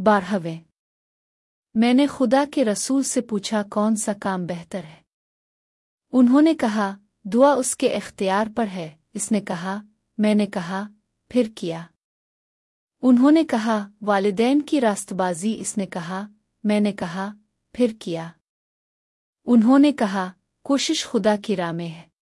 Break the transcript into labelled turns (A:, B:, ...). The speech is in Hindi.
A: बारहवें मैंने खुदा के रसूल से पूछा, कौन सा काम बेहतर है? उन्होंने कहा, दुआ उसके इख्तियार पर है। इसने कहा, मैंने कहा, फिर किया। उन्होंने कहा, वालदेन की रास्तबाजी। इसने कहा, मैंने कहा, फिर किया। उन्होंने कहा, कोशिश खुदा की राह में है।